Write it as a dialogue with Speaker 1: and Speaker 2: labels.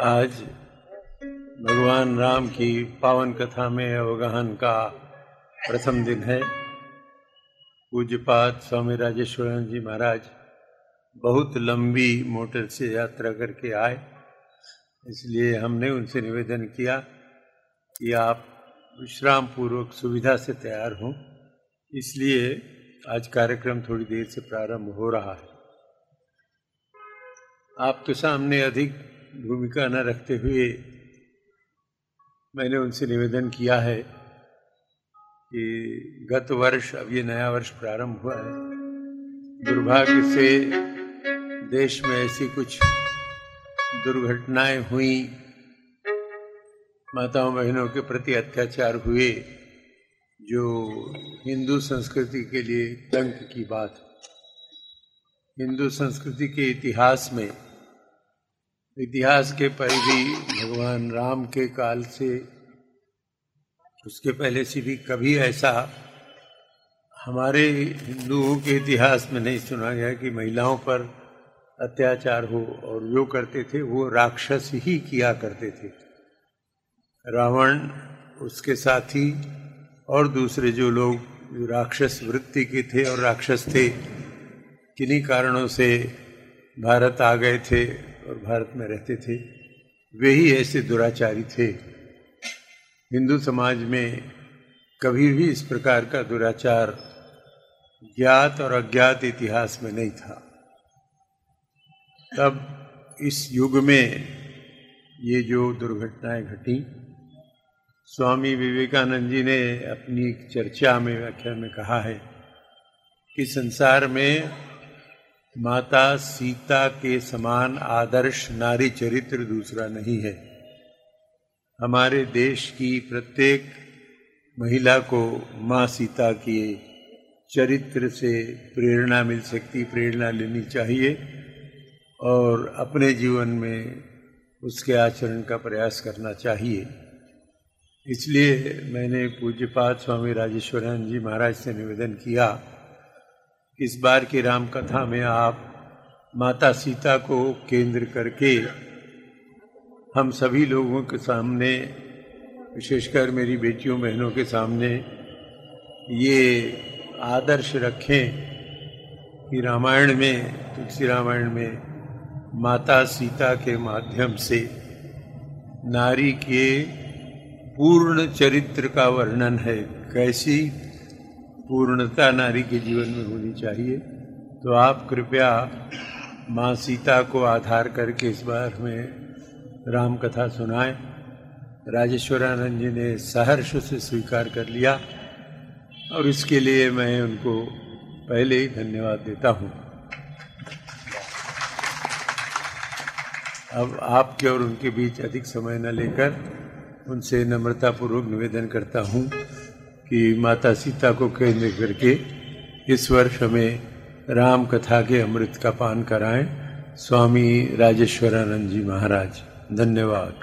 Speaker 1: आज भगवान राम की पावन कथा में अवगाहन का प्रथम दिन है। पूज्यपात स्वामी राजेश्वरन जी महाराज बहुत लंबी मोटर से यात्रा करके आए, इसलिए हमने उनसे निवेदन किया कि आप विश्राम पूर्वक सुविधा से तैयार हों। इसलिए आज कार्यक्रम थोड़ी देर से प्रारंभ हो रहा है। आपके सामने अधिक भूमिका न रखते हुए मैंने उनसे निवेदन किया है कि गत वर्ष, अब ये नया वर्ष प्रारंभ हुआ है। दुर्भाग्य से देश में ऐसी कुछ दुर्घटनाएँ हुई। माताओं बहनों के प्रति अत्याचार हुए, जो हिंदू संस्कृति के लिए डंक की बात। हिंदू संस्कृति के इतिहास में इतिहास के परिधि भगवान राम के काल से उसके पहले से भी कभी ऐसा हमारे हिंदुओं के इतिहास में नहीं सुना गया कि महिलाओं पर अत्याचार हो और जो करते थे, वो राक्षस ही किया करते थे। रावण, उसके साथी और दूसरे जो लोग राक्षस वृत्ति के थे और राक्षस थे, किन्हीं कारणों से भारत आ गए थे और भारत में रहते थे, वे ही ऐसे दुराचारी थे। हिंदू समाज में कभी भी इस प्रकार का दुराचार ज्ञात और अज्ञात इतिहास में नहीं था। तब इस युग में ये जो दुर्घटनाएँ घटी, स्वामी विवेकानंद जी ने अपनी चर्चा में, व्याख्या में कहा है कि संसार में माता सीता के समान आदर्श नारी चरित्र दूसरा नहीं है। हमारे देश की प्रत्येक महिला को माँ सीता के चरित्र से प्रेरणा मिल सकती, प्रेरणा लेनी चाहिए और अपने जीवन में उसके आचरण का प्रयास करना चाहिए। इसलिए मैंने पूज्यपात स्वामी राजेश्वरन जी महाराज से निवेदन किया इस बार की राम कथा में आप माता सीता को केंद्र करके हम सभी लोगों के सामने, विशेषकर मेरी बेटियों बहनों के सामने, ये आदर्श रखें कि रामायण में, तुलसी रामायण में माता सीता के माध्यम से नारी के पूर्ण चरित्र का वर्णन है, कैसी पूर्णता नारी के जीवन में होनी चाहिए। तो आप कृपया माँ सीता को आधार करके इस बार हमें राम कथा सुनाएँ। राजेश्वरानंद जी ने सहर्ष से स्वीकार कर लिया और इसके लिए मैं उनको पहले ही धन्यवाद देता हूँ। अब आपके और उनके बीच अधिक समय न लेकर उनसे नम्रतापूर्वक निवेदन करता हूँ। कि माता सीता को केंद्र करके इस वर्ष हमें राम कथा के अमृत का पान कराएँ। स्वामी राजेश्वरानंद जी महाराज, धन्यवाद।